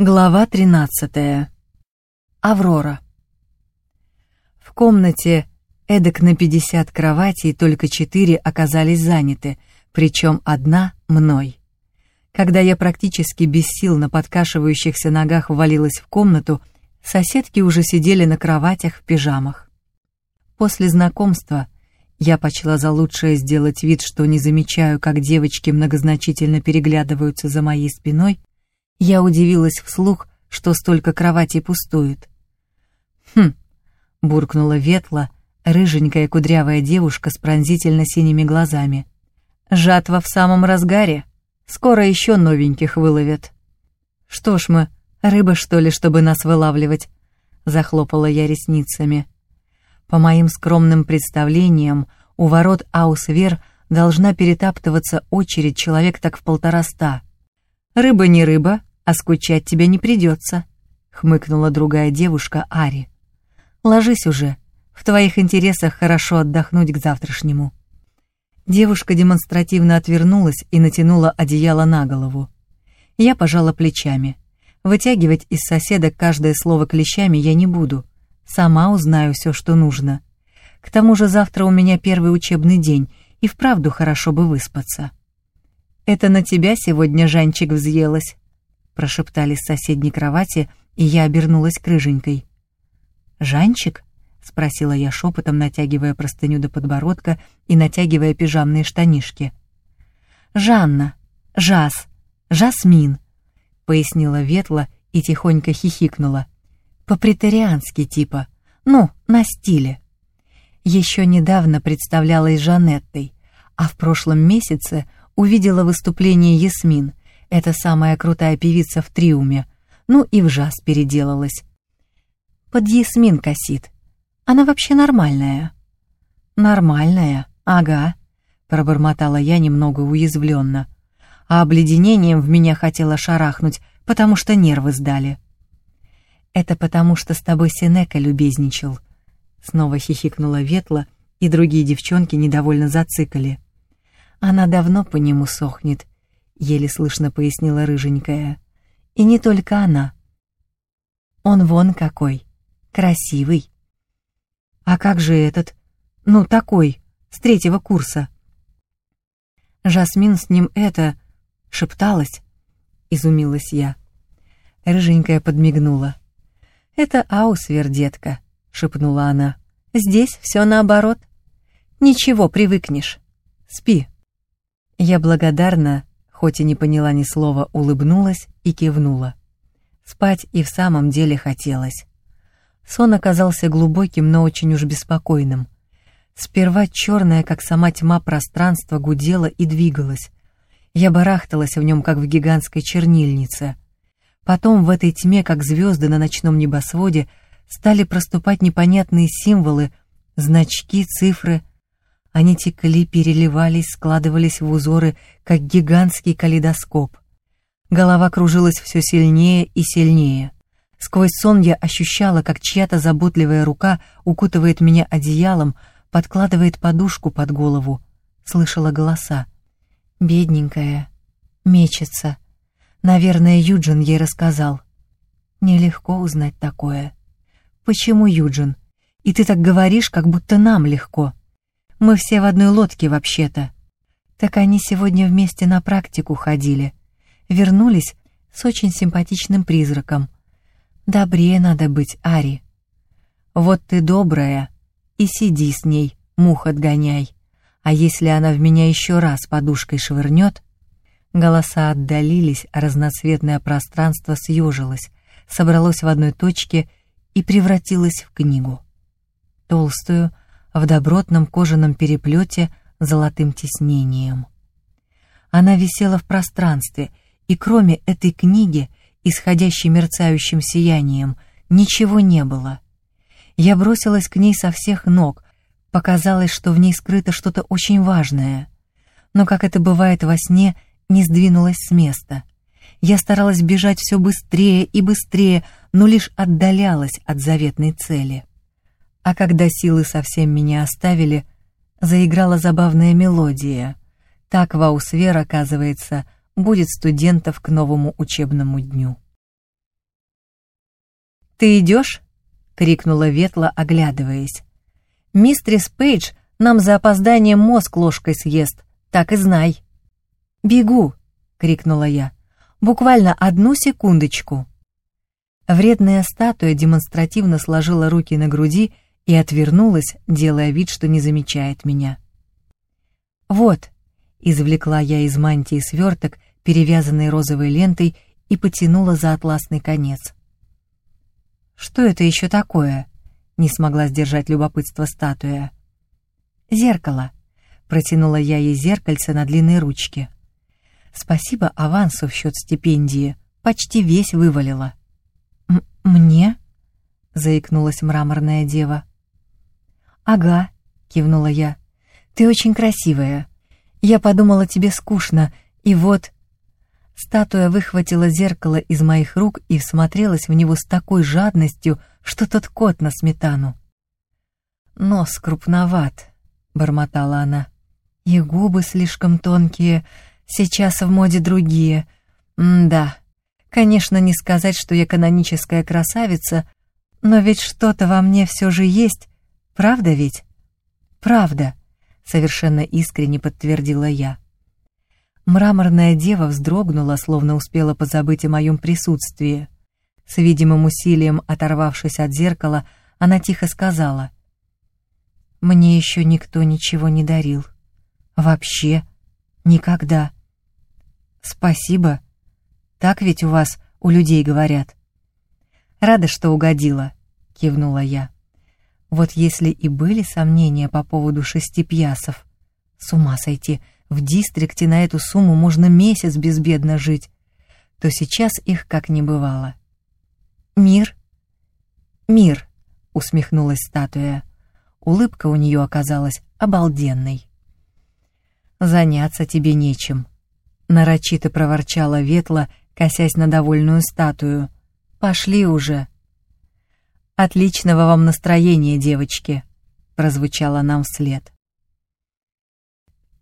Глава 13. Аврора. В комнате эдак на 50 кроватей только четыре оказались заняты, причем одна мной. Когда я практически без сил на подкашивающихся ногах ввалилась в комнату, соседки уже сидели на кроватях в пижамах. После знакомства я почла за лучшее сделать вид, что не замечаю, как девочки многозначительно переглядываются за моей спиной, я удивилась вслух, что столько кроватей пустует. «Хм», — буркнула Ветла, рыженькая кудрявая девушка с пронзительно синими глазами. «Жатва в самом разгаре. Скоро еще новеньких выловят». «Что ж мы, рыба, что ли, чтобы нас вылавливать?» — захлопала я ресницами. По моим скромным представлениям, у ворот Аусвер должна перетаптываться очередь человек так в полтораста. Рыба не рыба, а скучать тебе не придется», — хмыкнула другая девушка Ари. «Ложись уже, в твоих интересах хорошо отдохнуть к завтрашнему». Девушка демонстративно отвернулась и натянула одеяло на голову. Я пожала плечами. Вытягивать из соседа каждое слово клещами я не буду. Сама узнаю все, что нужно. К тому же завтра у меня первый учебный день, и вправду хорошо бы выспаться. «Это на тебя сегодня Жанчик взъелась», прошептали с соседней кровати, и я обернулась к рыженькой. «Жанчик?» — спросила я шепотом, натягивая простыню до подбородка и натягивая пижамные штанишки. «Жанна, Жас, Жасмин», — пояснила Ветла и тихонько хихикнула. «По-претариански типа, ну, на стиле». Еще недавно представлялась Жанеттой, а в прошлом месяце увидела выступление Ясмин, это самая крутая певица в Триуме. Ну и в жаз переделалась. Под Ясмин косит. Она вообще нормальная. Нормальная, ага, пробормотала я немного уязвленно. А обледенением в меня хотела шарахнуть, потому что нервы сдали. Это потому, что с тобой Сенека любезничал. Снова хихикнула Ветла, и другие девчонки недовольно зацикали. Она давно по нему сохнет, — еле слышно пояснила рыженькая. «И не только она. Он вон какой, красивый. А как же этот, ну, такой, с третьего курса?» Жасмин с ним это... шепталась, — изумилась я. Рыженькая подмигнула. «Это Аусвер, детка», — шепнула она. «Здесь все наоборот. Ничего, привыкнешь. Спи». Я благодарна хоть и не поняла ни слова, улыбнулась и кивнула. Спать и в самом деле хотелось. Сон оказался глубоким, но очень уж беспокойным. Сперва черное, как сама тьма, пространство гудело и двигалось. Я барахталась в нем, как в гигантской чернильнице. Потом в этой тьме, как звезды на ночном небосводе, стали проступать непонятные символы, значки, цифры, они текли, переливались, складывались в узоры, как гигантский калейдоскоп. Голова кружилась все сильнее и сильнее. Сквозь сон я ощущала, как чья-то заботливая рука укутывает меня одеялом, подкладывает подушку под голову. Слышала голоса. «Бедненькая. Мечется. Наверное, Юджин ей рассказал. Нелегко узнать такое. Почему, Юджин? И ты так говоришь, как будто нам легко». Мы все в одной лодке вообще-то. Так они сегодня вместе на практику ходили. Вернулись с очень симпатичным призраком. Добрее надо быть, Ари. Вот ты добрая, и сиди с ней, мух отгоняй. А если она в меня еще раз подушкой швырнет... Голоса отдалились, а разноцветное пространство съежилось, собралось в одной точке и превратилось в книгу. Толстую, в добротном кожаном переплете золотым тиснением. Она висела в пространстве, и кроме этой книги, исходящей мерцающим сиянием, ничего не было. Я бросилась к ней со всех ног, показалось, что в ней скрыто что-то очень важное. Но, как это бывает во сне, не сдвинулась с места. Я старалась бежать все быстрее и быстрее, но лишь отдалялась от заветной цели. А когда силы совсем меня оставили, заиграла забавная мелодия. Так Ваусвер, оказывается, будет студентов к новому учебному дню. «Ты идешь?» — крикнула Ветла, оглядываясь. «Мистрис Пейдж нам за опозданием мозг ложкой съест, так и знай». «Бегу!» — крикнула я. «Буквально одну секундочку». Вредная статуя демонстративно сложила руки на груди и отвернулась, делая вид, что не замечает меня. «Вот», — извлекла я из мантии сверток, перевязанный розовой лентой, и потянула за атласный конец. «Что это еще такое?» — не смогла сдержать любопытство статуя. «Зеркало», — протянула я ей зеркальце на длинной ручке. «Спасибо авансу в счет стипендии, почти весь вывалила». «Мне?» — заикнулась мраморная дева. «Ага», — кивнула я. «Ты очень красивая. Я подумала, тебе скучно, и вот...» Статуя выхватила зеркало из моих рук и всмотрелась в него с такой жадностью, что тот кот на сметану. «Нос крупноват», — бормотала она. «И губы слишком тонкие, сейчас в моде другие. М-да, конечно, не сказать, что я каноническая красавица, но ведь что-то во мне все же есть, правда ведь?» «Правда», — совершенно искренне подтвердила я. Мраморная дева вздрогнула, словно успела позабыть о моем присутствии. С видимым усилием, оторвавшись от зеркала, она тихо сказала. «Мне еще никто ничего не дарил. Вообще. Никогда. Спасибо. Так ведь у вас, у людей говорят». «Рада, что угодила», — кивнула я. «Вот если и были сомнения по поводу шести пьясов, с ума сойти — в дистрикте на эту сумму можно месяц безбедно жить, то сейчас их как не бывало. «Мир?» «Мир», — усмехнулась статуя. Улыбка у нее оказалась обалденной. «Заняться тебе нечем», — нарочито проворчала Ветла, косясь на довольную статую. «Пошли уже». «Отличного вам настроения, девочки», — прозвучало нам вслед.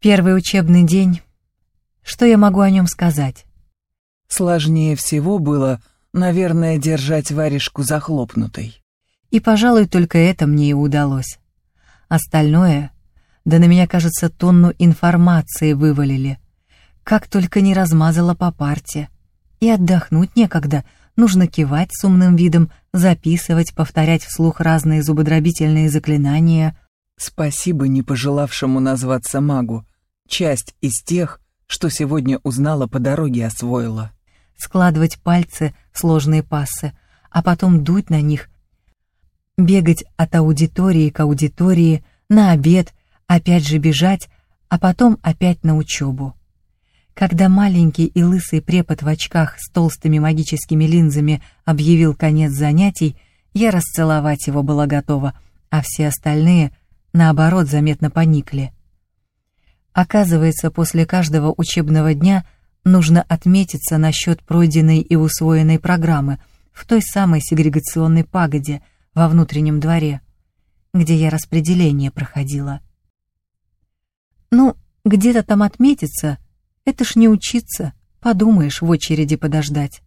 Первый учебный день. Что я могу о нем сказать? Сложнее всего было, наверное, держать варежку захлопнутой. И, пожалуй, только это мне и удалось. Остальное, да на меня, кажется, тонну информации вывалили. Как только не размазала по парте. И отдохнуть некогда, нужно кивать с умным видом, записывать, повторять вслух разные зубодробительные заклинания. Спасибо не пожелавшему назваться магу, часть из тех, что сегодня узнала по дороге освоила. Складывать пальцы в сложные пассы, а потом дуть на них, бегать от аудитории к аудитории, на обед, опять же бежать, а потом опять на учебу. Когда маленький и лысый препод в очках с толстыми магическими линзами объявил конец занятий, я расцеловать его была готова, а все остальные, наоборот, заметно поникли. Оказывается, после каждого учебного дня нужно отметиться насчет пройденной и усвоенной программы в той самой сегрегационной пагоде во внутреннем дворе, где я распределение проходила. Ну, где-то там отметиться, это ж не учиться, подумаешь, в очереди подождать.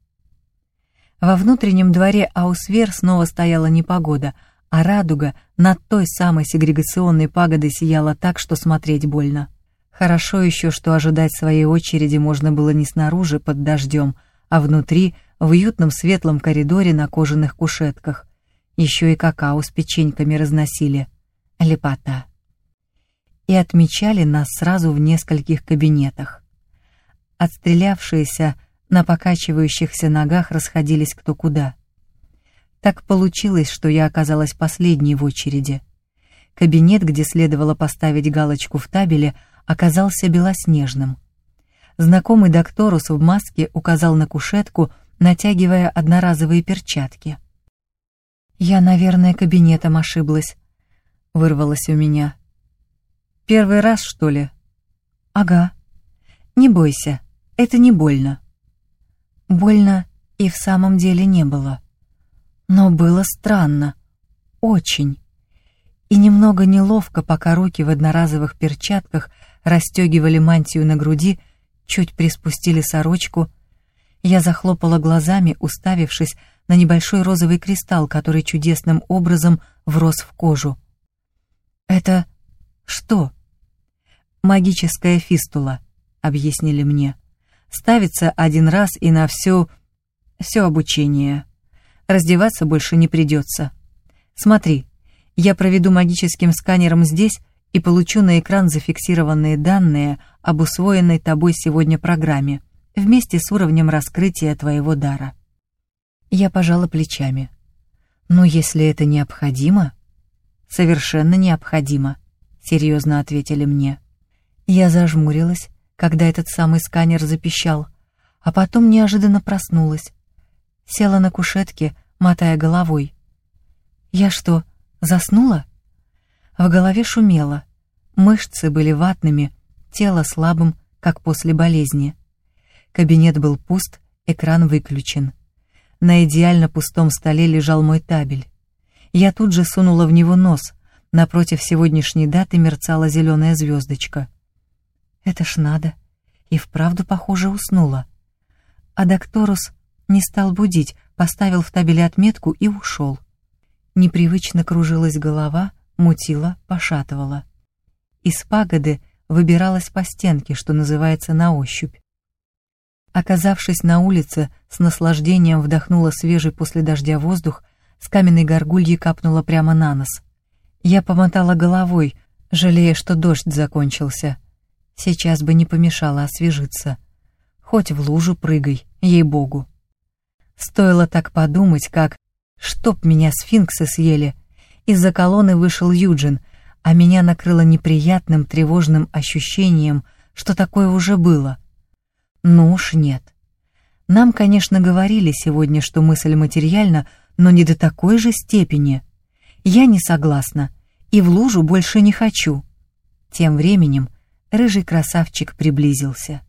Во внутреннем дворе Аусвер снова стояла непогода, а радуга над той самой сегрегационной пагодой сияла так, что смотреть больно. Хорошо еще, что ожидать своей очереди можно было не снаружи под дождем, а внутри, в уютном светлом коридоре на кожаных кушетках. Еще и какао с печеньками разносили. Лепота. И отмечали нас сразу в нескольких кабинетах. Отстрелявшиеся на покачивающихся ногах расходились кто куда. Так получилось, что я оказалась последней в очереди. Кабинет, где следовало поставить галочку в табеле, оказался белоснежным. Знакомый докторус в маске указал на кушетку, натягивая одноразовые перчатки. «Я, наверное, кабинетом ошиблась», — вырвалось у меня. «Первый раз, что ли?» «Ага. Не бойся, это не больно». Больно и в самом деле не было. Но было странно. Очень. И немного неловко, пока руки в одноразовых перчатках расстегивали мантию на груди, чуть приспустили сорочку. Я захлопала глазами, уставившись на небольшой розовый кристалл, который чудесным образом врос в кожу. «Это что?» «Магическая фистула», — объяснили мне. «Ставится один раз и на все... все обучение. Раздеваться больше не придется. Смотри, я проведу магическим сканером здесь и получу на экран зафиксированные данные об усвоенной тобой сегодня программе вместе с уровнем раскрытия твоего дара». Я пожала плечами. «Ну, если это необходимо...» «Совершенно необходимо», — серьезно ответили мне. Я зажмурилась, когда этот самый сканер запищал, а потом неожиданно проснулась. Села на кушетке, мотая головой. «Я что, заснула?» В голове шумело. Мышцы были ватными, тело слабым, как после болезни. Кабинет был пуст, экран выключен. На идеально пустом столе лежал мой табель. Я тут же сунула в него нос. Напротив сегодняшней даты мерцала зеленая звездочка. Это ж надо. И вправду, похоже, уснула. А докторус не стал будить, поставил в табеле отметку и ушел. Непривычно кружилась голова, мутила, пошатывала. Из пагоды выбиралась по стенке, что называется, на ощупь. Оказавшись на улице, с наслаждением вдохнула свежий после дождя воздух, с каменной горгульи капнула прямо на нос. Я помотала головой, жалея, что дождь закончился. Сейчас бы не помешало освежиться. Хоть в лужу прыгай, ей-богу. Стоило так подумать, как «чтоб меня сфинксы съели», из-за колонны вышел Юджин, а меня накрыло неприятным тревожным ощущением, что такое уже было — ну уж нет. Нам, конечно, говорили сегодня, что мысль материальна, но не до такой же степени. Я не согласна и в лужу больше не хочу. Тем временем рыжий красавчик приблизился.